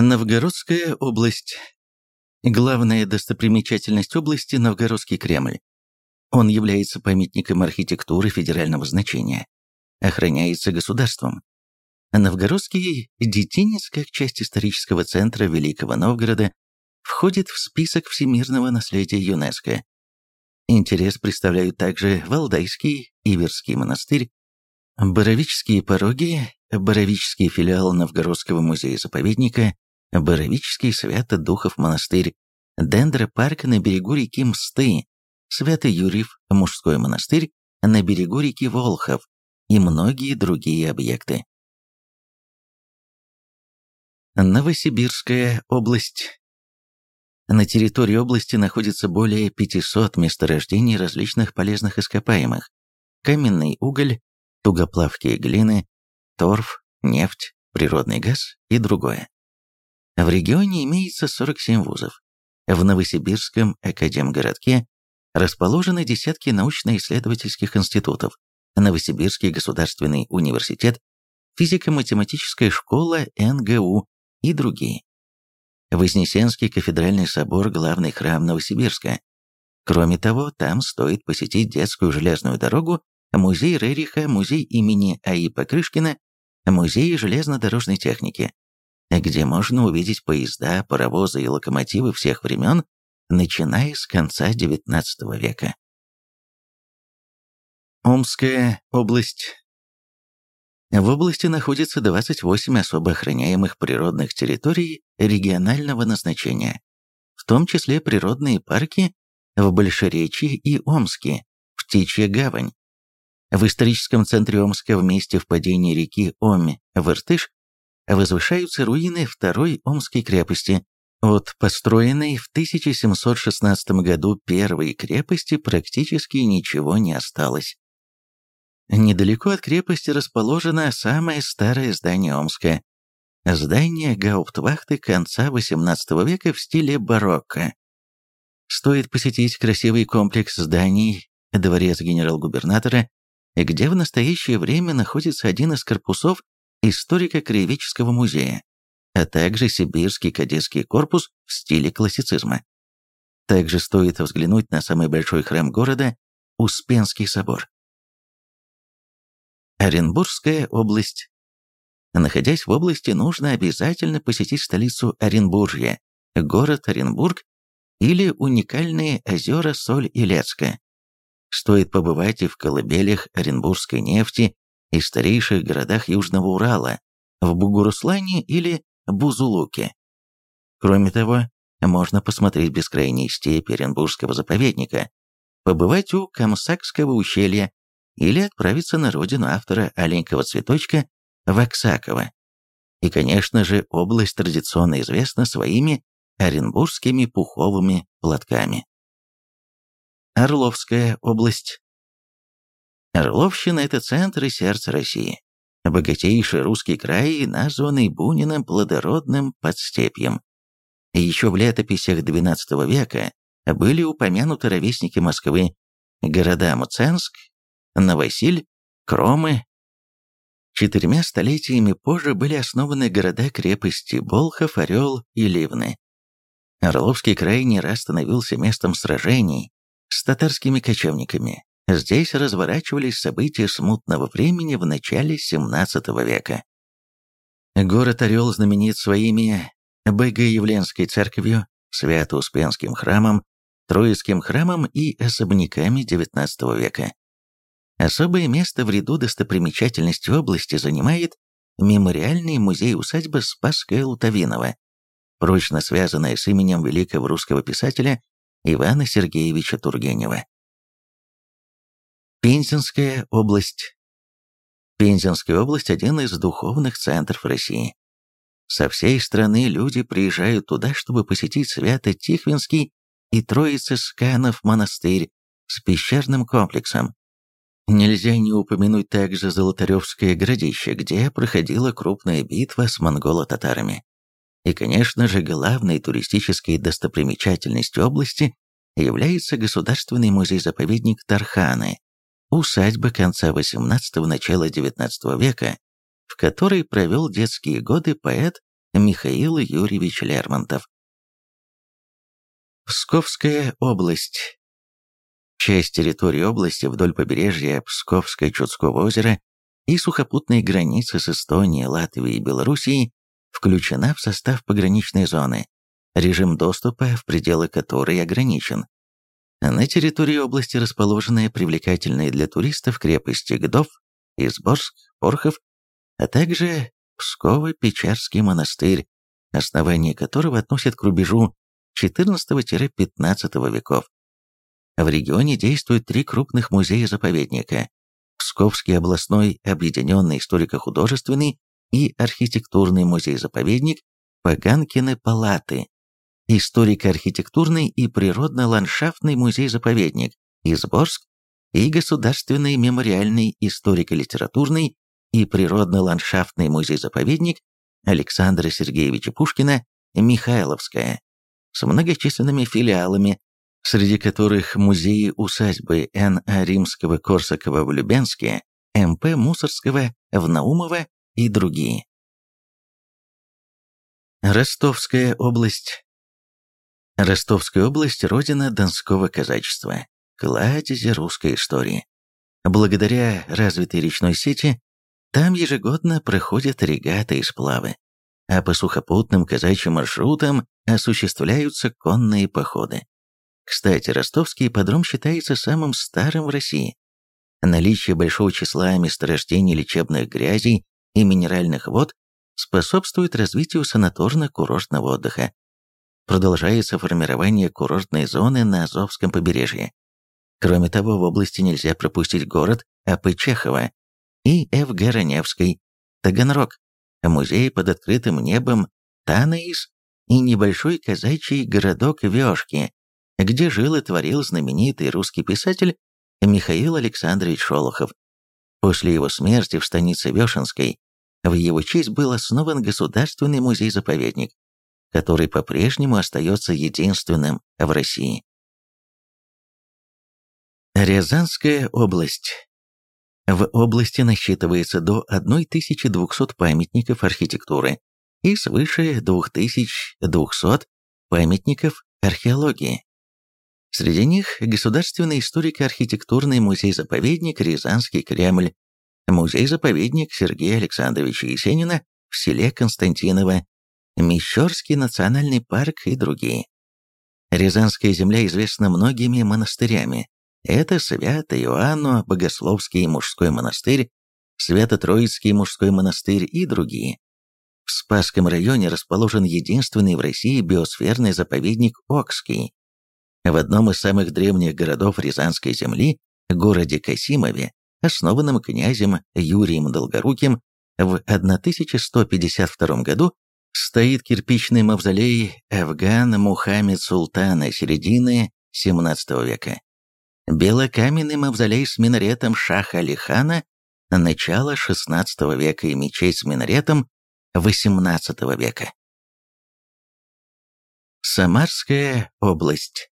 Новгородская область. Главная достопримечательность области – Новгородский Кремль. Он является памятником архитектуры федерального значения. Охраняется государством. Новгородский детинец, как часть исторического центра Великого Новгорода, входит в список всемирного наследия ЮНЕСКО. Интерес представляют также Валдайский, Иверский монастырь, Боровические пороги, Боровический филиал Новгородского музея-заповедника, Боровический Свято-Духов монастырь, Дендропарк на берегу реки Мсты, Свято-Юрьев мужской монастырь на берегу реки Волхов и многие другие объекты. Новосибирская область. На территории области находится более 500 месторождений различных полезных ископаемых. Каменный уголь, тугоплавкие глины, торф, нефть, природный газ и другое. В регионе имеется 47 вузов. В Новосибирском академгородке расположены десятки научно-исследовательских институтов, Новосибирский государственный университет, физико-математическая школа НГУ, и другие. Вознесенский кафедральный собор – главный храм Новосибирска. Кроме того, там стоит посетить детскую железную дорогу, музей Рериха, музей имени А.И. Покрышкина, музей железнодорожной техники, где можно увидеть поезда, паровозы и локомотивы всех времен, начиная с конца XIX века. Омская область в области находится 28 особо охраняемых природных территорий регионального назначения, в том числе природные парки в Большеречье и Омске, Птичья гавань. В историческом центре Омска в месте впадения реки Оми в Иртыш возвышаются руины второй Омской крепости. От построенной в 1716 году первой крепости практически ничего не осталось. Недалеко от крепости расположено самое старое здание Омска. Здание гауптвахты конца XVIII века в стиле барокко. Стоит посетить красивый комплекс зданий, дворец генерал-губернатора, где в настоящее время находится один из корпусов историко-краеведческого музея, а также Сибирский кадетский корпус в стиле классицизма. Также стоит взглянуть на самый большой храм города – Успенский собор. Оренбургская область. Находясь в области, нужно обязательно посетить столицу Оренбуржья, город Оренбург или уникальные озера Соль-Илецка. Стоит побывать и в колыбелях оренбургской нефти и старейших городах Южного Урала, в Бугуруслане или Бузулуке. Кроме того, можно посмотреть бескрайние степи Оренбургского заповедника, побывать у Камсакского ущелья, или отправиться на родину автора «Аленького цветочка» Ваксакова. И, конечно же, область традиционно известна своими оренбургскими пуховыми платками. Орловская область. Орловщина – это центр и сердце России. Богатейший русский край, названный Буниным плодородным подстепьем. Еще в летописях XII века были упомянуты ровесники Москвы, города Муценск Новосиль, Кромы. Четырьмя столетиями позже были основаны города-крепости Болхов, Орел и Ливны. Орловский край не раз становился местом сражений с татарскими кочевниками. Здесь разворачивались события смутного времени в начале XVII века. Город Орел знаменит своими Богоявленской церковью, Свято-Успенским храмом, Троицким храмом и особняками XIX века. Особое место в ряду достопримечательностей области занимает мемориальный музей-усадьба Спасская Лутовинова, прочно связанная с именем великого русского писателя Ивана Сергеевича Тургенева. Пензенская область. Пензенская область – один из духовных центров России. Со всей страны люди приезжают туда, чтобы посетить Свято-Тихвинский и Троице-Сканов монастырь с пещерным комплексом, Нельзя не упомянуть также Золотаревское городище, где проходила крупная битва с монголо-татарами. И, конечно же, главной туристической достопримечательностью области является Государственный музей-заповедник Тарханы, усадьба конца XVIII – начала XIX века, в которой провел детские годы поэт Михаил Юрьевич Лермонтов. Псковская область. Часть территории области вдоль побережья Псковско-Чудского озера и сухопутной границы с Эстонией, Латвией и Белоруссией включена в состав пограничной зоны, режим доступа в пределы которой ограничен. На территории области расположены привлекательные для туристов крепости Гдов, Изборск, Порхов, а также Псково-Печерский монастырь, основание которого относят к рубежу XIV-XV веков. В регионе действуют три крупных музея-заповедника – Псковский областной объединенный историко-художественный и архитектурный музей-заповедник Паганкины палаты, историко-архитектурный и природно-ландшафтный музей-заповедник Изборск и Государственный мемориальный историко-литературный и природно-ландшафтный музей-заповедник Александра Сергеевича Пушкина Михайловское с многочисленными филиалами, среди которых музеи-усадьбы Н.А. Римского-Корсакова в Любенске, М.П. Мусоргского в Наумово и другие. Ростовская область Ростовская область – родина донского казачества, кладези русской истории. Благодаря развитой речной сети, там ежегодно проходят регаты и сплавы, а по сухопутным казачьим маршрутам осуществляются конные походы. Кстати, ростовский ипподром считается самым старым в России. Наличие большого числа месторождений лечебных грязей и минеральных вод способствует развитию санаторно-курортного отдыха. Продолжается формирование курортной зоны на Азовском побережье. Кроме того, в области нельзя пропустить город Апы-Чехова, и Ф.Г. Раневской, Таганрог, музей под открытым небом Танаис и небольшой казачий городок Вешки, где жил и творил знаменитый русский писатель Михаил Александрович Шолохов. После его смерти в станице Вешенской в его честь был основан Государственный музей-заповедник, который по-прежнему остается единственным в России. Рязанская область в области насчитывается до 1200 памятников архитектуры и свыше 2200 памятников археологии. Среди них Государственный историко-архитектурный музей-заповедник Рязанский Кремль, музей-заповедник Сергея Александровича Есенина в селе Константиново, Мещерский национальный парк и другие. Рязанская земля известна многими монастырями, это Свято-Иоанно Богословский мужской монастырь, Свято-Троицкий мужской монастырь и другие. В Спасском районе расположен единственный в России биосферный заповедник Окский. В одном из самых древних городов Рязанской земли, городе Касимове, основанном князем Юрием Долгоруким в 1152 году, стоит кирпичный мавзолей Афган Мухаммед Султана середины XVII века. Белокаменный мавзолей с минаретом Шаха Алихана начала XVI века и мечеть с минаретом XVIII века. Самарская область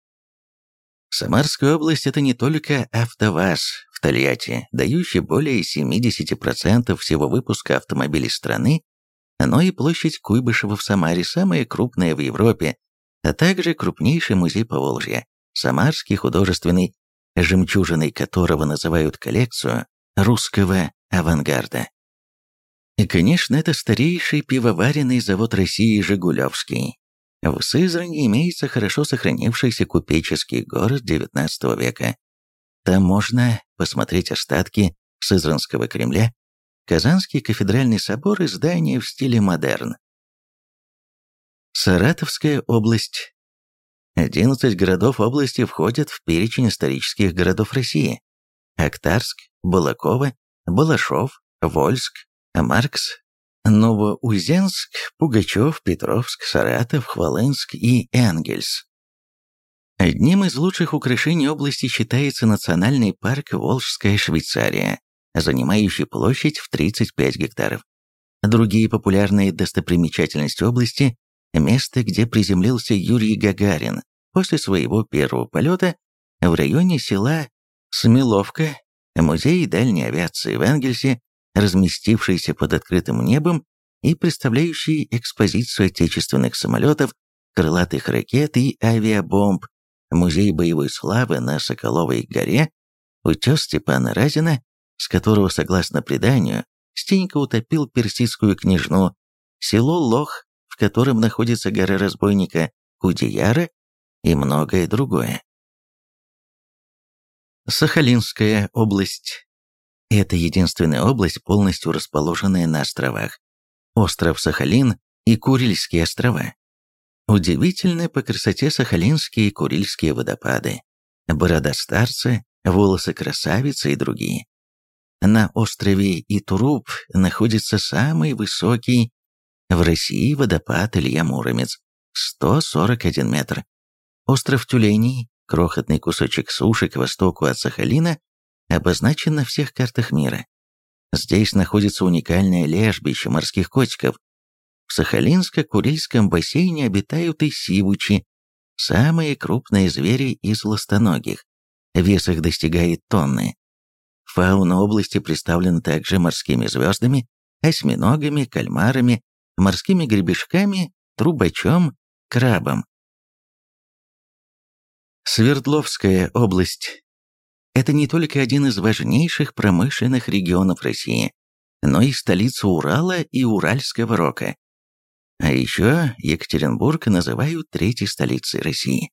Самарская область – это не только АвтоВАЗ в Тольятти, дающий более 70% всего выпуска автомобилей страны, но и площадь Куйбышева в Самаре, самая крупная в Европе, а также крупнейший музей Поволжья, Самарский художественный жемчужиной которого называют коллекцию русского авангарда. И, конечно, это старейший пивоваренный завод России «Жигулевский». В Сызрани имеется хорошо сохранившийся купеческий город XIX века. Там можно посмотреть остатки Сызранского Кремля, Казанский кафедральный собор и здания в стиле модерн. Саратовская область 11 городов области входят в перечень исторических городов России. Актарск, Балаково, Балашов, Вольск, Маркс, Новоузенск, Пугачев, Петровск, Саратов, Хвалынск и Энгельс. Одним из лучших украшений области считается национальный парк Волжская Швейцария, занимающий площадь в 35 гектаров. Другие популярные достопримечательности области место, где приземлился Юрий Гагарин после своего первого полета в районе села Смеловка, музей дальней авиации в Энгельсе, разместившийся под открытым небом и представляющий экспозицию отечественных самолетов, крылатых ракет и авиабомб, музей боевой славы на Соколовой горе, утес Степана Разина, с которого, согласно преданию, Стенька утопил персидскую княжну, село Лох, в котором находится гора разбойника Кудеяра и многое другое. Сахалинская область. Это единственная область, полностью расположенная на островах. Остров Сахалин и Курильские острова. Удивительны по красоте сахалинские и Курильские водопады. Борода старца, волосы красавицы и другие. На острове Итуруп находится самый высокий в России водопад Илья Муромец – 141 метр. Остров Тюленей, крохотный кусочек суши к востоку от Сахалина, обозначен на всех картах мира. Здесь находится уникальное лежбище морских котиков. В Сахалинско-Курильском бассейне обитают и сивучи, самые крупные звери из ластоногих. Вес их достигает тонны. Фауна области представлена также морскими звездами, осьминогами, кальмарами, морскими гребешками, трубачом, крабом. Свердловская область – это не только один из важнейших промышленных регионов России, но и столица Урала и Уральского рока. А еще Екатеринбург называют третьей столицей России.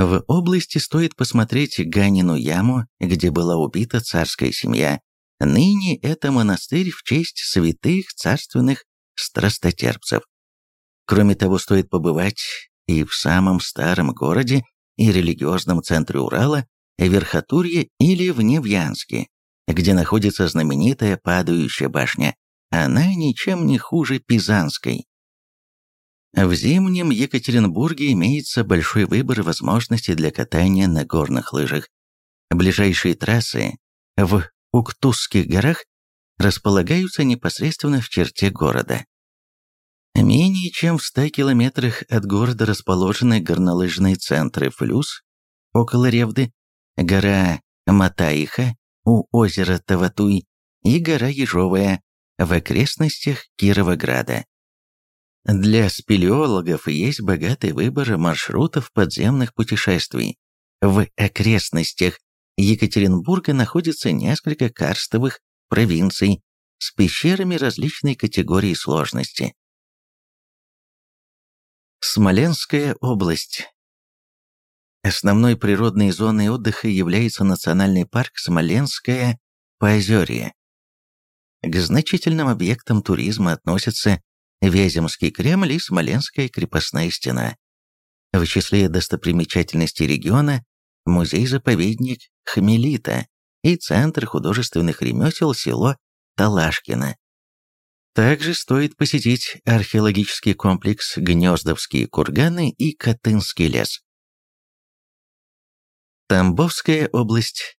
В области стоит посмотреть Ганину яму, где была убита царская семья. Ныне это монастырь в честь святых царственных страстотерпцев. Кроме того, стоит побывать и в самом старом городе и религиозном центре Урала, Верхотурье или в Невьянске, где находится знаменитая падающая башня. Она ничем не хуже Пизанской. В зимнем Екатеринбурге имеется большой выбор возможностей для катания на горных лыжах. Ближайшие трассы в Уктусских горах располагаются непосредственно в черте города. Менее чем в 100 километрах от города расположены горнолыжные центры Флюс, около Ревды, гора Матаиха у озера Таватуй и гора Ежовая в окрестностях Кировограда. Для спелеологов есть богатый выбор маршрутов подземных путешествий. В окрестностях Екатеринбурга находится несколько карстовых провинций с пещерами различной категории сложности. Смоленская область. Основной природной зоной отдыха является национальный парк Смоленское Поозерье. К значительным объектам туризма относятся Вяземский Кремль и Смоленская крепостная стена. В числе достопримечательностей региона музей-заповедник Хмелита и Центр художественных ремесел село Талашкино. Также стоит посетить археологический комплекс Гнездовские курганы и Катынский лес. Тамбовская область.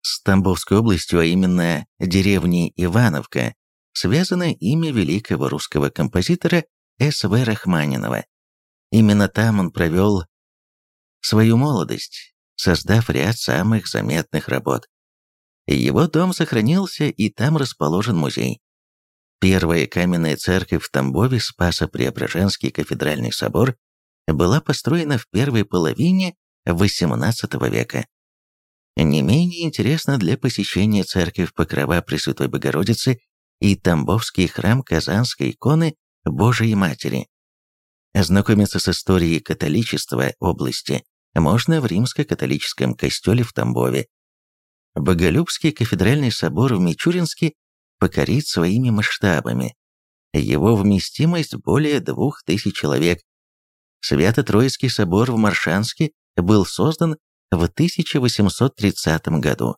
С Тамбовской областью, а именно деревней Ивановка, связано имя великого русского композитора С.В. Рахманинова. Именно там он провел свою молодость, создав ряд самых заметных работ. Его дом сохранился, и там расположен музей. Первая каменная церковь в Тамбове, Спасо-Преображенский кафедральный собор, была построена в первой половине XVIII века. Не менее интересно для посещения церковь Покрова Пресвятой Богородицы и Тамбовский храм Казанской иконы Божией Матери. Ознакомиться с историей католичества области можно в римско-католическом костеле в Тамбове. Боголюбский кафедральный собор в Мичуринске покорит своими масштабами. Его вместимость более двух тысяч человек. Свято-Троицкий собор в Маршанске был создан в 1830 году.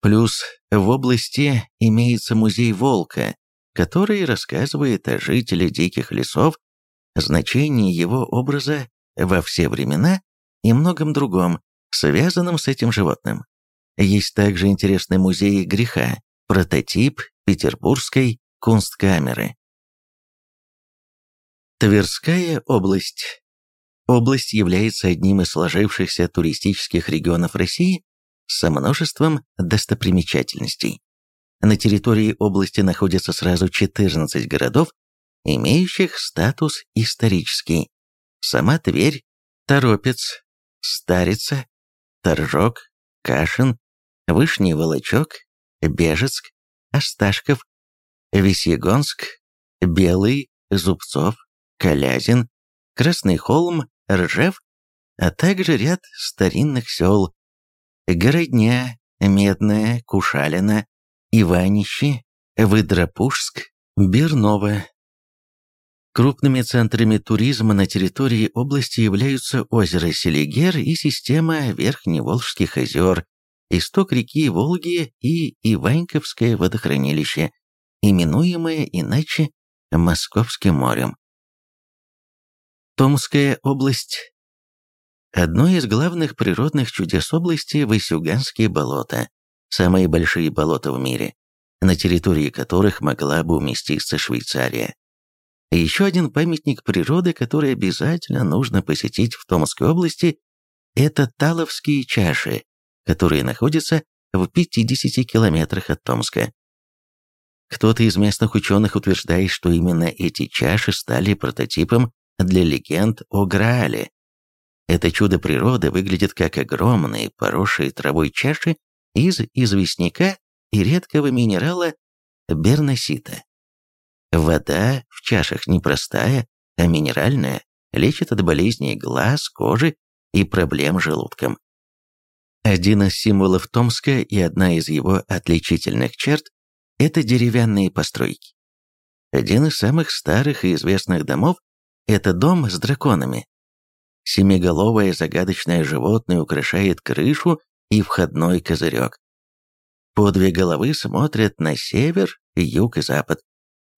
Плюс в области имеется музей волка, который рассказывает о жителе диких лесов, значении его образа во все времена и многом другом, связанном с этим животным. Есть также интересный музей греха, прототип Петербургской кунсткамеры. Тверская область. Область является одним из сложившихся туристических регионов России со множеством достопримечательностей. На территории области находится сразу 14 городов, имеющих статус исторический. Сама Тверь, Торопец, Старица, Торжок, Кашин, Вышний Волочок, Бежецк, Осташков, Весьегонск, Белый, Зубцов, Калязин, Красный Холм, Ржев, а также ряд старинных сел Городня, Медная, Кушалина, Иванище, Выдропушск, Берново. Крупными центрами туризма на территории области являются озеро Селигер и система Верхневолжских озер, исток реки Волги и Иваньковское водохранилище, именуемое иначе Московским морем. Томская область. Одно из главных природных чудес области – Васюганские болота, самые большие болота в мире, на территории которых могла бы уместиться Швейцария. Еще один памятник природы, который обязательно нужно посетить в Томской области, это Таловские чаши, которые находятся в 50 километрах от Томска. Кто-то из местных ученых утверждает, что именно эти чаши стали прототипом для легенд о Граале. Это чудо природы выглядит как огромные, поросшие травой чаши из известняка и редкого минерала берносита. Вода в чашах не простая, а минеральная, лечит от болезней глаз, кожи и проблем с желудком. Один из символов Томска и одна из его отличительных черт – это деревянные постройки. Один из самых старых и известных домов – это дом с драконами. Семиголовое загадочное животное украшает крышу и входной козырек. По две головы смотрят на север, юг и запад.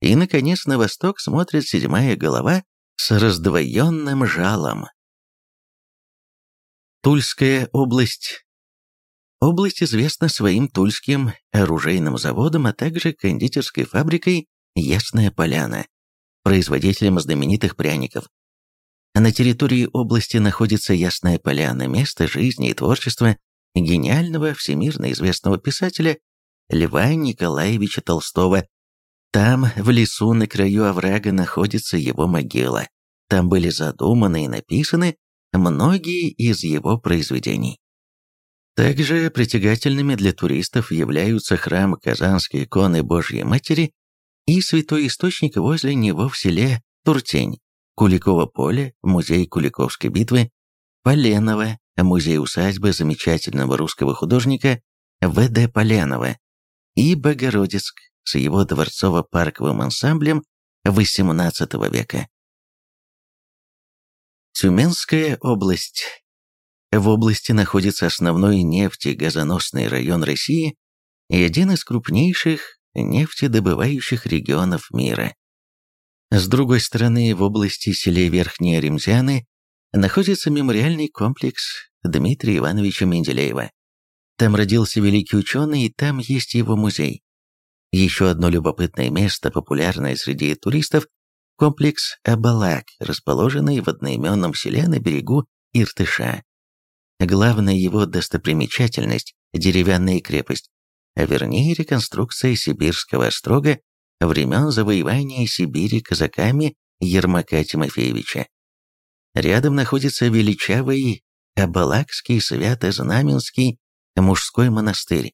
И, наконец, на восток смотрит седьмая голова с раздвоенным жалом. Тульская область Область известна своим тульским оружейным заводом, а также кондитерской фабрикой «Ясная поляна», производителем знаменитых пряников. На территории области находится Ясная поляна, место жизни и творчества гениального всемирно известного писателя Льва Николаевича Толстого. Там, в лесу на краю оврага, находится его могила. Там были задуманы и написаны многие из его произведений. Также притягательными для туристов являются храм Казанской иконы Божьей Матери и святой источник возле него в селе Туртень, Куликово поле, музей Куликовской битвы, Поленово, музей усадьбы замечательного русского художника В.Д. Поленова и Богородицк с его дворцово-парковым ансамблем XVIII века. Тюменская область в области находится основной нефтегазоносный район России и один из крупнейших нефтедобывающих регионов мира. С другой стороны, в области селе Верхние Ремзяны находится мемориальный комплекс Дмитрия Ивановича Менделеева. Там родился великий ученый, и там есть его музей. Еще одно любопытное место, популярное среди туристов, комплекс Абалак, расположенный в одноименном селе на берегу Иртыша. Главная его достопримечательность – деревянная крепость, а вернее реконструкция сибирского острога времен завоевания Сибири казаками Ермака Тимофеевича. Рядом находится величавый Абалакский Свято-Знаменский мужской монастырь.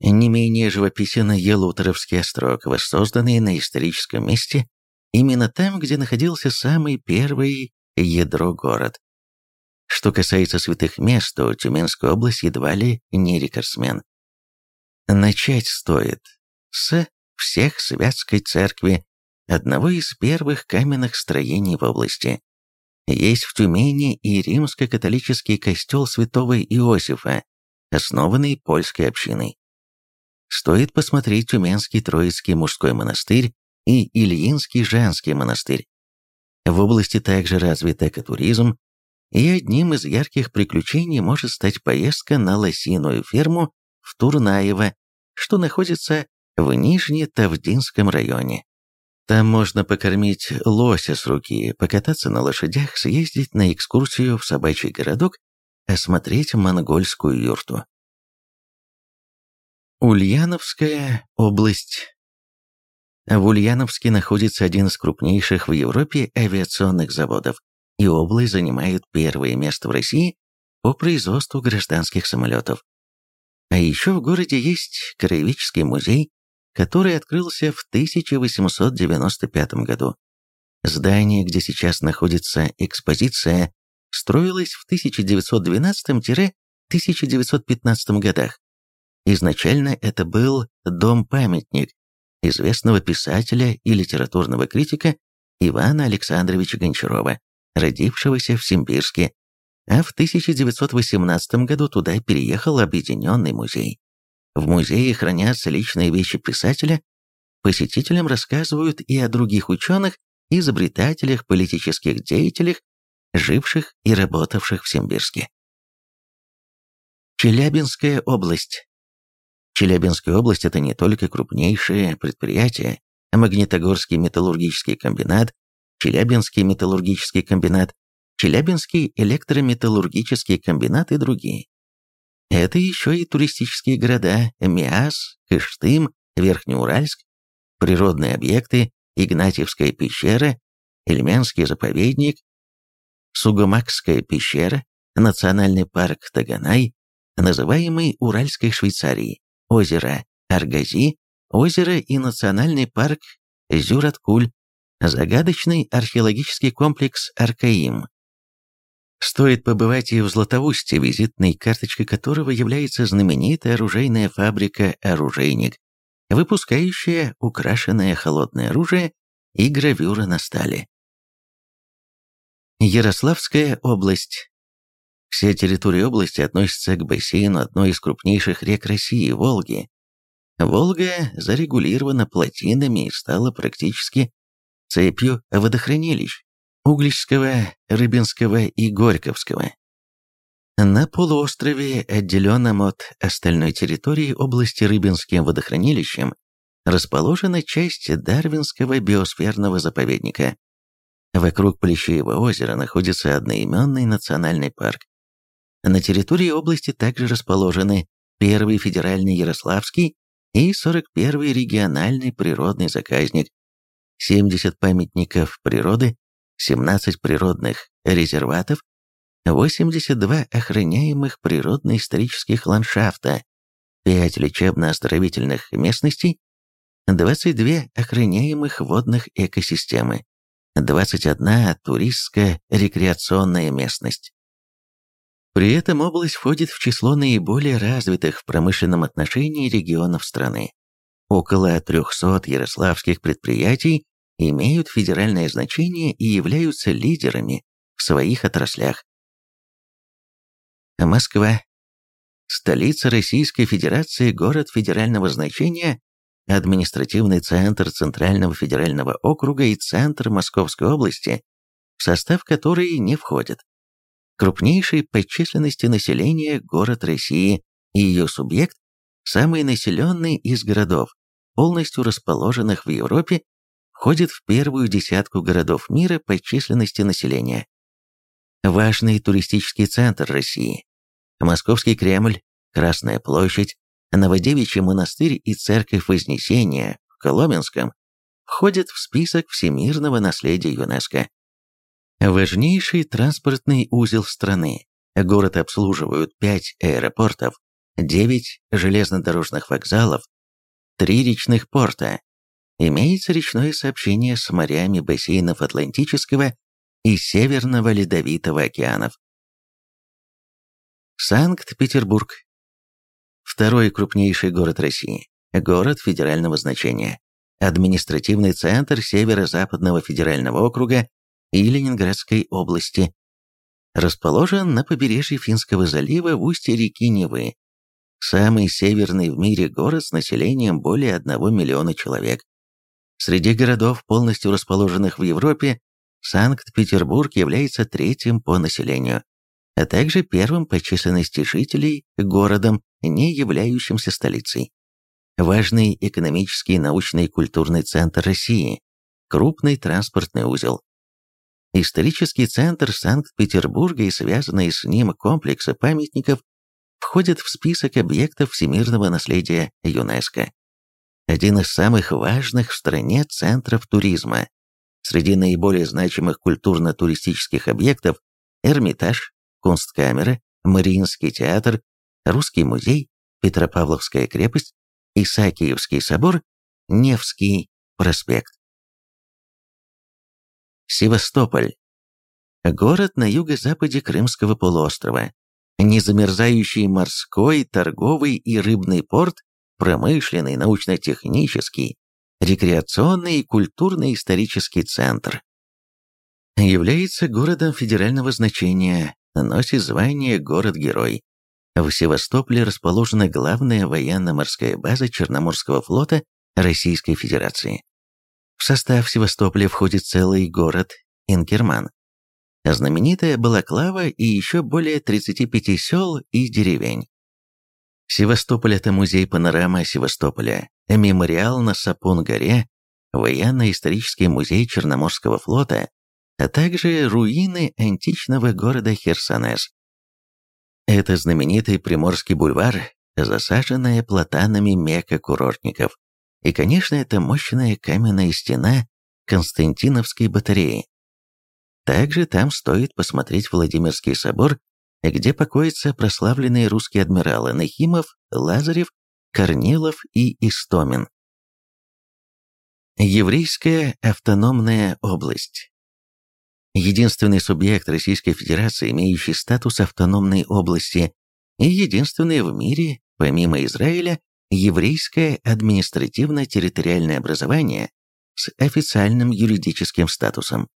Не менее живописен Елуторовский острог, воссозданный на историческом месте, именно там, где находился самый первый ядро город. Что касается святых мест, то Тюменская область едва ли не рекордсмен. Начать стоит с всех Святской церкви, одного из первых каменных строений в области. Есть в Тюмени и римско-католический костел святого Иосифа, основанный польской общиной. Стоит посмотреть Тюменский Троицкий мужской монастырь и Ильинский женский монастырь. В области также развит экотуризм, и одним из ярких приключений может стать поездка на лосиную ферму в Турнаево, что находится в Нижнетавдинском районе. Там можно покормить лося с руки, покататься на лошадях, съездить на экскурсию в собачий городок, осмотреть монгольскую юрту. Ульяновская область. В Ульяновске находится один из крупнейших в Европе авиационных заводов, и область занимает первое место в России по производству гражданских самолетов. А еще в городе есть Краеведческий музей, который открылся в 1895 году. Здание, где сейчас находится экспозиция, строилось в 1912-1915 годах. Изначально это был дом-памятник известного писателя и литературного критика Ивана Александровича Гончарова, родившегося в Симбирске, а в 1918 году туда переехал Объединенный музей. В музее хранятся личные вещи писателя, посетителям рассказывают и о других ученых, изобретателях, политических деятелях, живших и работавших в Симбирске. Челябинская область Челябинская область – это не только крупнейшие предприятия, Магнитогорский металлургический комбинат, Челябинский металлургический комбинат, Челябинский электрометаллургический комбинат и другие. Это еще и туристические города Миас, Кыштым, Верхнеуральск, природные объекты, Игнатьевская пещера, Ильменский заповедник, Сугумакская пещера, национальный парк Таганай, называемый Уральской Швейцарией, озеро Аргази, озеро и национальный парк Зюраткуль, загадочный археологический комплекс Аркаим. Стоит побывать и в Златоусте, визитной карточкой которого является знаменитая оружейная фабрика «Оружейник», выпускающая украшенное холодное оружие и гравюры на стали. Ярославская область Вся территория области относится к бассейну одной из крупнейших рек России – Волги. Волга зарегулирована плотинами и стала практически цепью водохранилищ Угличского, Рыбинского и Горьковского. На полуострове, отделенном от остальной территории области Рыбинским водохранилищем, расположена часть Дарвинского биосферного заповедника. Вокруг Плещеева озера находится одноименный национальный парк. На территории области также расположены первый федеральный Ярославский и 41-й региональный природный заказник, 70 памятников природы, 17 природных резерватов, 82 охраняемых природно-исторических ландшафта, 5 лечебно-оздоровительных местностей, 22 охраняемых водных экосистемы, 21 туристско-рекреационная местность. При этом область входит в число наиболее развитых в промышленном отношении регионов страны. Около 300 ярославских предприятий имеют федеральное значение и являются лидерами в своих отраслях. Москва. Столица Российской Федерации, город федерального значения, административный центр Центрального федерального округа и центр Московской области, в состав которой не входят крупнейший по численности населения город России и ее субъект, самый населенный из городов, полностью расположенных в Европе, входит в первую десятку городов мира по численности населения. Важный туристический центр России. Московский Кремль, Красная площадь, Новодевичий монастырь и Церковь Вознесения в Коломенском входят в список всемирного наследия ЮНЕСКО. Важнейший транспортный узел страны. Город обслуживают 5 аэропортов, 9 железнодорожных вокзалов, 3 речных порта. Имеется речное сообщение с морями бассейнов Атлантического и Северного Ледовитого океанов. Санкт-Петербург. Второй крупнейший город России. Город федерального значения. Административный центр Северо-Западного федерального округа и Ленинградской области. Расположен на побережье Финского залива в устье реки Невы. Самый северный в мире город с населением более 1 миллиона человек. Среди городов, полностью расположенных в Европе, Санкт-Петербург является третьим по населению, а также первым по численности жителей городом, не являющимся столицей. Важный экономический, научный и культурный центр России, крупный транспортный узел. Исторический центр Санкт-Петербурга и связанные с ним комплексы памятников входит в список объектов всемирного наследия ЮНЕСКО. Один из самых важных в стране центров туризма. Среди наиболее значимых культурно-туристических объектов Эрмитаж, Кунсткамера, Мариинский театр, Русский музей, Петропавловская крепость, Исаакиевский собор, Невский проспект. Севастополь. Город на юго-западе Крымского полуострова. Незамерзающий морской, торговый и рыбный порт, промышленный, научно-технический, рекреационный и культурно-исторический центр. Является городом федерального значения, носит звание «Город-герой». В Севастополе расположена главная военно-морская база Черноморского флота Российской Федерации. В состав Севастополя входит целый город Инкерман, знаменитая Балаклава и еще более 35 сел и деревень. Севастополь – это музей-панорама Севастополя, мемориал на Сапун-горе, военно-исторический музей Черноморского флота, а также руины античного города Херсонес. Это знаменитый Приморский бульвар, засаженная платанами мека курортников. И, конечно, это мощная каменная стена Константиновской батареи. Также там стоит посмотреть Владимирский собор, где покоятся прославленные русские адмиралы Нахимов, Лазарев, Корнилов и Истомин. Еврейская автономная область Единственный субъект Российской Федерации, имеющий статус автономной области, и единственный в мире, помимо Израиля, еврейское административно-территориальное образование с официальным юридическим статусом.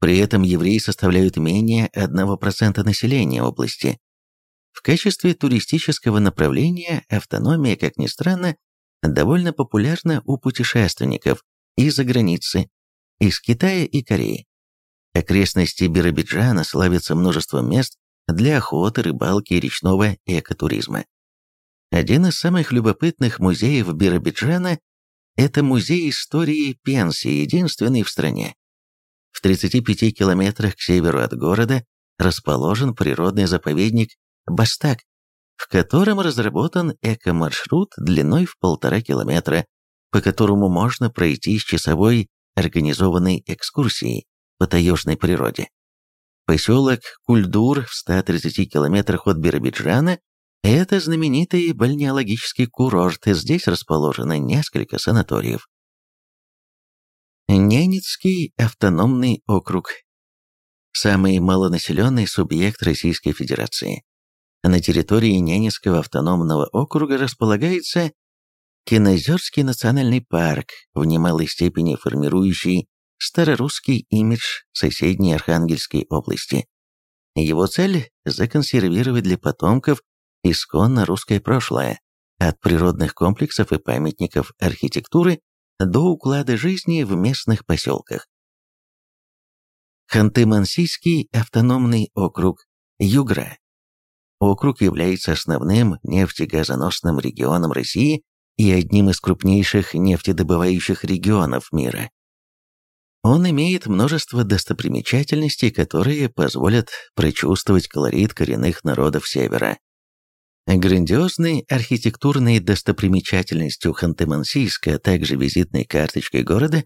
При этом евреи составляют менее 1% населения области. В качестве туристического направления автономия, как ни странно, довольно популярна у путешественников из-за границы, из Китая и Кореи. Окрестности Биробиджана славятся множеством мест для охоты, рыбалки и речного экотуризма. Один из самых любопытных музеев Биробиджана – это музей истории Пенсии, единственный в стране. В 35 километрах к северу от города расположен природный заповедник Бастак, в котором разработан эко-маршрут длиной в полтора километра, по которому можно пройти с часовой организованной экскурсией по таежной природе. Поселок Кульдур в 130 километрах от Биробиджана – это знаменитый бальнеологический курорт, здесь расположено несколько санаториев. Ненецкий автономный округ. Самый малонаселенный субъект Российской Федерации. На территории Ненецкого автономного округа располагается Кинозерский национальный парк, в немалой степени формирующий старорусский имидж соседней Архангельской области. Его цель – законсервировать для потомков исконно русское прошлое, от природных комплексов и памятников архитектуры до уклада жизни в местных поселках. Ханты-Мансийский автономный округ Югра. Округ является основным нефтегазоносным регионом России и одним из крупнейших нефтедобывающих регионов мира. Он имеет множество достопримечательностей, которые позволят прочувствовать колорит коренных народов Севера. Грандиозной архитектурной достопримечательностью Ханты-Мансийска, а также визитной карточкой города,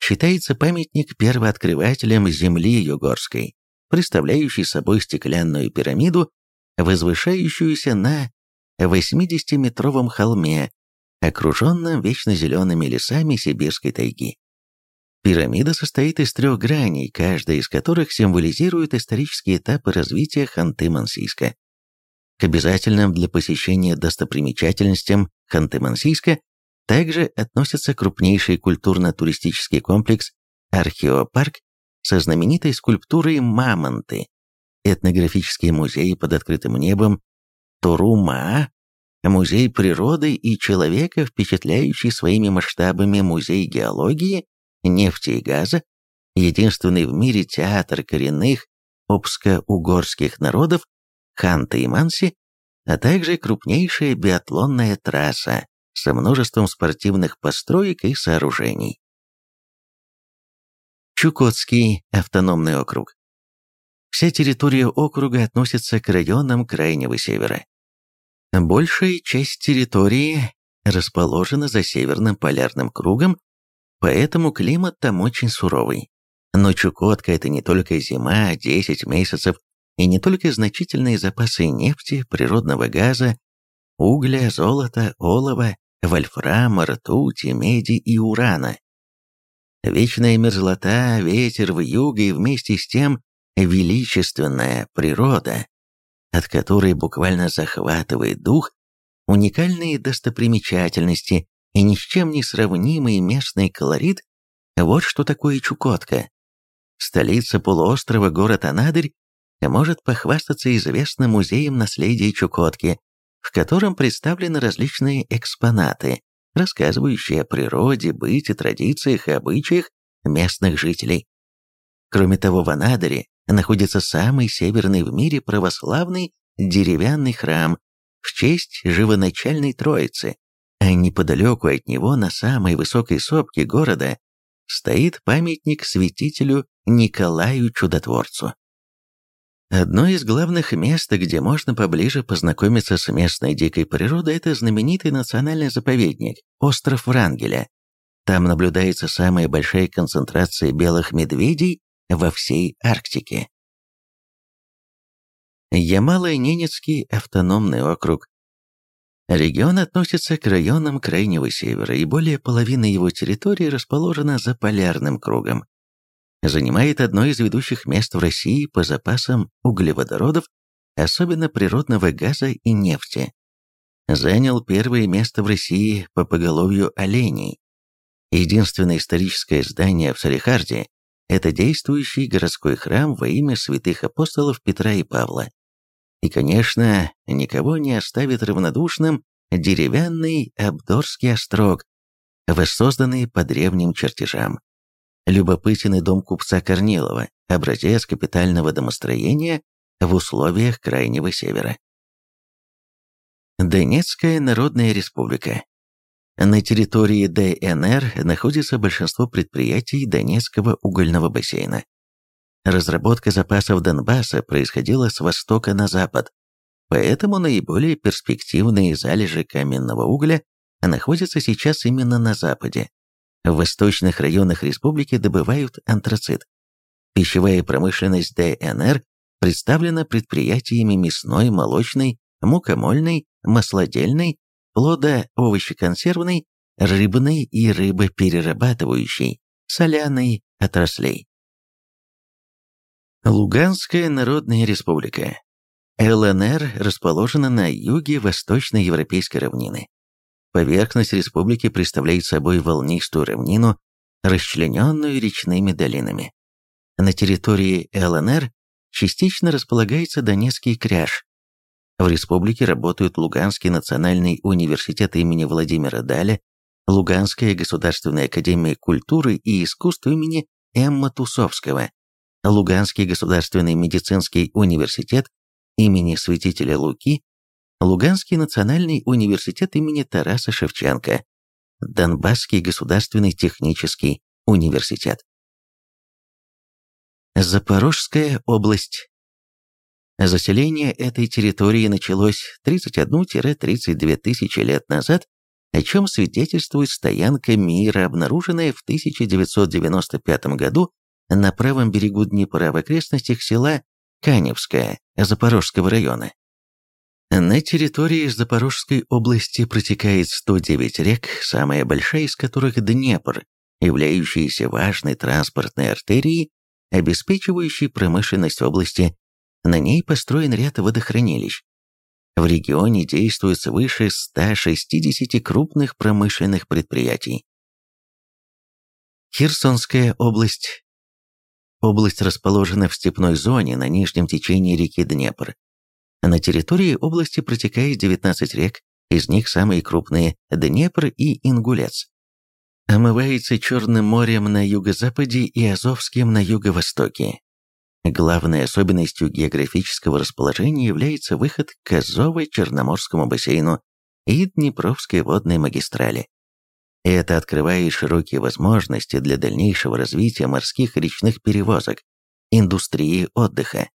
считается памятник первооткрывателям земли Югорской, представляющий собой стеклянную пирамиду, возвышающуюся на 80-метровом холме, окруженном вечно зелеными лесами сибирской тайги. Пирамида состоит из трех граней, каждая из которых символизирует исторические этапы развития Ханты-Мансийска. К обязательным для посещения достопримечательностям Ханты-Мансийска также относятся крупнейший культурно-туристический комплекс «Археопарк» со знаменитой скульптурой «Мамонты», этнографический музей под открытым небом Турума, музей природы и человека, впечатляющий своими масштабами музей геологии нефти и газа, единственный в мире театр коренных обско-угорских народов Ханты и Манси, а также крупнейшая биатлонная трасса со множеством спортивных построек и сооружений. Чукотский автономный округ. Вся территория округа относится к районам Крайнего Севера. Большая часть территории расположена за северным полярным кругом, поэтому климат там очень суровый. Но Чукотка – это не только зима, 10 месяцев, и не только значительные запасы нефти, природного газа, угля, золота, олова, вольфрама, ртути, меди и урана. Вечная мерзлота, ветер в юге и вместе с тем величественная природа, от которой буквально захватывает дух, уникальные достопримечательности и ни с чем не сравнимый местный колорит – вот что такое Чукотка. Столица полуострова город Анадырь может похвастаться известным музеем наследия Чукотки, в котором представлены различные экспонаты, рассказывающие о природе, быте, традициях и обычаях местных жителей. Кроме того, в Анадыре находится самый северный в мире православный деревянный храм в честь живоначальной Троицы, а неподалеку от него на самой высокой сопке города стоит памятник святителю Николаю Чудотворцу. Одно из главных мест, где можно поближе познакомиться с местной дикой природой, это знаменитый национальный заповедник – остров Врангеля. Там наблюдается самая большая концентрация белых медведей во всей Арктике. Ямало-Ненецкий автономный округ. Регион относится к районам Крайнего Севера, и более половины его территории расположена за полярным кругом занимает одно из ведущих мест в России по запасам углеводородов, особенно природного газа и нефти. Занял первое место в России по поголовью оленей. Единственное историческое здание в Салихарде – это действующий городской храм во имя святых апостолов Петра и Павла. И, конечно, никого не оставит равнодушным деревянный Абдорский острог, воссозданный по древним чертежам. Любопытен и дом купца Корнилова, образец капитального домостроения в условиях Крайнего Севера. Донецкая Народная Республика. На территории ДНР находится большинство предприятий Донецкого угольного бассейна. Разработка запасов Донбасса происходила с востока на запад, поэтому наиболее перспективные залежи каменного угля находятся сейчас именно на западе, в восточных районах республики добывают антрацит. Пищевая промышленность ДНР представлена предприятиями мясной, молочной, мукомольной, маслодельной, плодо-овощеконсервной, рыбной и рыбоперерабатывающей, соляной отраслей. Луганская Народная Республика. ЛНР расположена на юге восточноевропейской равнины. Поверхность республики представляет собой волнистую равнину, расчлененную речными долинами. На территории ЛНР частично располагается Донецкий кряж. В республике работают Луганский национальный университет имени Владимира Даля, Луганская государственная академия культуры и искусств имени Эмма Тусовского, Луганский государственный медицинский университет имени святителя Луки Луганский национальный университет имени Тараса Шевченко, Донбасский государственный технический университет. Запорожская область. Заселение этой территории началось 31-32 тысячи лет назад, о чем свидетельствует стоянка мира, обнаруженная в 1995 году на правом берегу Днепра в окрестностях села Каневское Запорожского района. На территории Запорожской области протекает 109 рек, самая большая из которых Днепр, являющаяся важной транспортной артерией, обеспечивающей промышленность области. На ней построен ряд водохранилищ. В регионе действует свыше 160 крупных промышленных предприятий. Херсонская область. Область расположена в степной зоне на нижнем течении реки Днепр. На территории области протекает 19 рек, из них самые крупные – Днепр и Ингулец. Омывается Черным морем на юго-западе и Азовским на юго-востоке. Главной особенностью географического расположения является выход к Азово-Черноморскому бассейну и Днепровской водной магистрали. Это открывает широкие возможности для дальнейшего развития морских речных перевозок, индустрии отдыха,